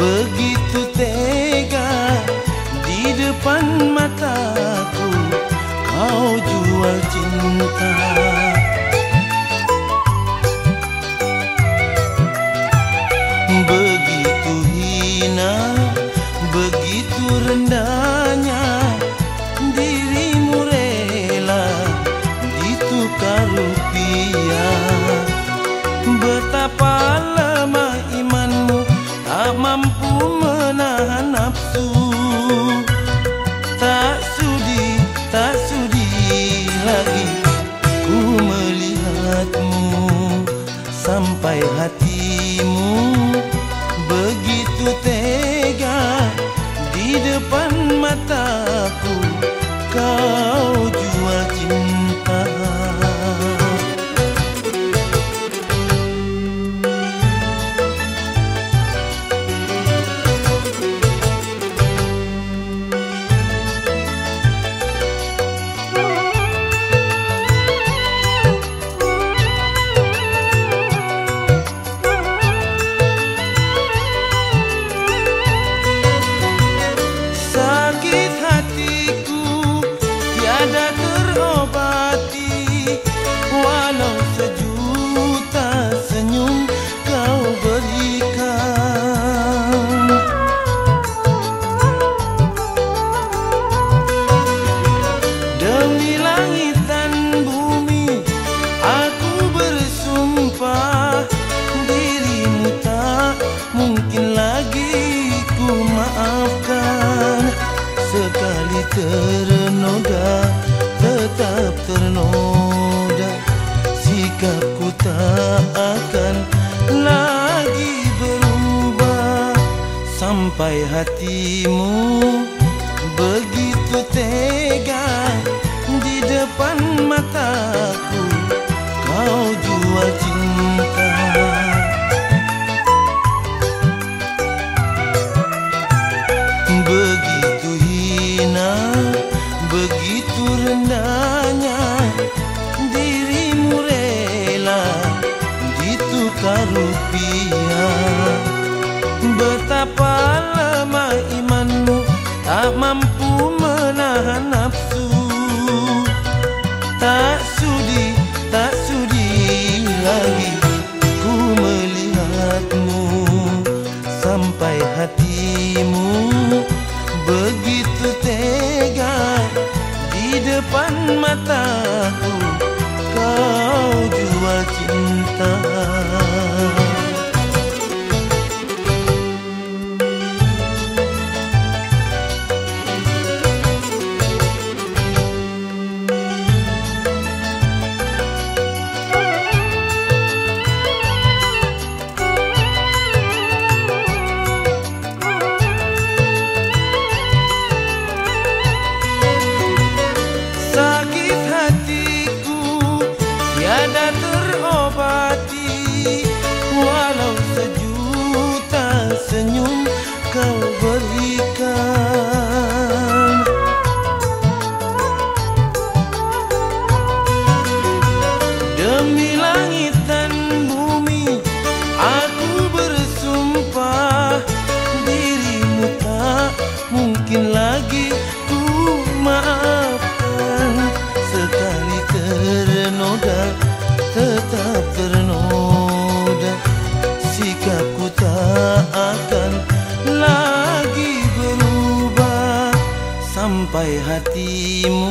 begitu tega di depan mataku kau jual cinta. Begitu hina begitu rendahnya dirimu rela ditukar rupiah. Betapa sampai hatimu ternoda tetap ternoda. Sikapku tak akan lagi berubah. Sampai hatimu ditukar rupiah. Betapa lemah imanmu tak mampu menahan nafsu. Tak sudi tak sudi lagi ku melihatmu. Sampai hatimu begitu tega di depan mataku tiada terobati walau sejuta senyum kau berikan sampai hatimu